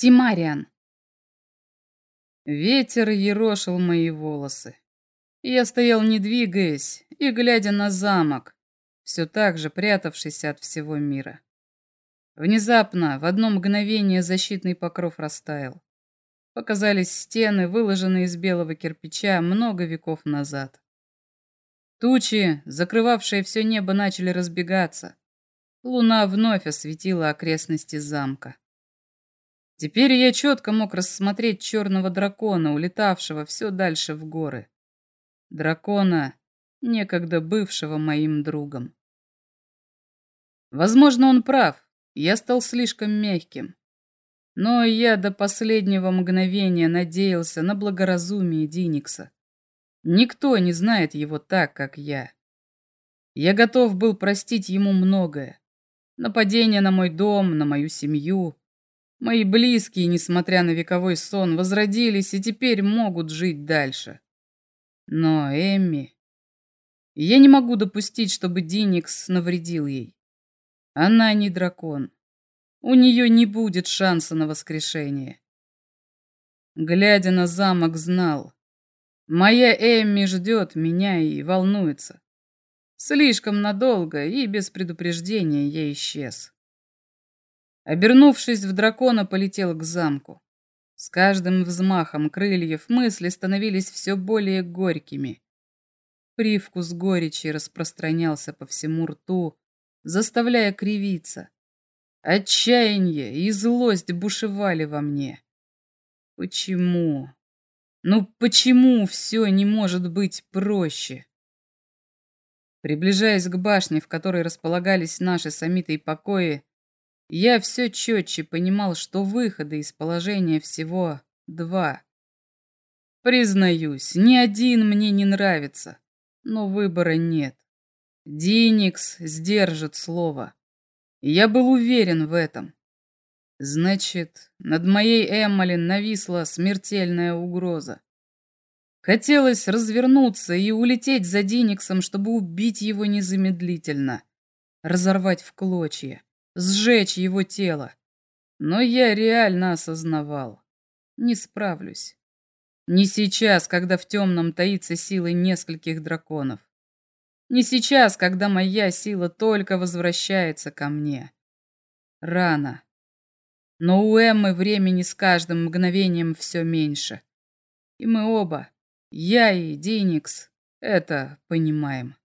Тимариан. Ветер ерошил мои волосы. Я стоял не двигаясь и глядя на замок, все так же прятавшийся от всего мира. Внезапно, в одно мгновение защитный покров растаял. Показались стены, выложенные из белого кирпича много веков назад. Тучи, закрывавшие все небо, начали разбегаться. Луна вновь осветила окрестности замка. Теперь я четко мог рассмотреть черного дракона, улетавшего все дальше в горы. Дракона, некогда бывшего моим другом. Возможно, он прав, я стал слишком мягким. Но я до последнего мгновения надеялся на благоразумие Диникса. Никто не знает его так, как я. Я готов был простить ему многое. Нападение на мой дом, на мою семью. Мои близкие, несмотря на вековой сон, возродились и теперь могут жить дальше. Но Эмми... Я не могу допустить, чтобы Диникс навредил ей. Она не дракон. У нее не будет шанса на воскрешение. Глядя на замок, знал, Моя Эмми ждет меня и волнуется. Слишком надолго и без предупреждения я исчез. Обернувшись в дракона, полетел к замку. С каждым взмахом крыльев мысли становились все более горькими. Привкус горечи распространялся по всему рту, заставляя кривиться. Отчаяние и злость бушевали во мне. Почему? Ну почему все не может быть проще? Приближаясь к башне, в которой располагались наши самитые покои, я все четче понимал, что выхода из положения всего два. Признаюсь, ни один мне не нравится, но выбора нет. Диникс сдержит слово. Я был уверен в этом. Значит, над моей Эммалин нависла смертельная угроза. Хотелось развернуться и улететь за Диниксом, чтобы убить его незамедлительно, разорвать в клочья, сжечь его тело. Но я реально осознавал, не справлюсь. Не сейчас, когда в темном таится силы нескольких драконов. Не сейчас, когда моя сила только возвращается ко мне. Рано. Но у Эммы времени с каждым мгновением все меньше. И мы оба, я и Диникс, это понимаем.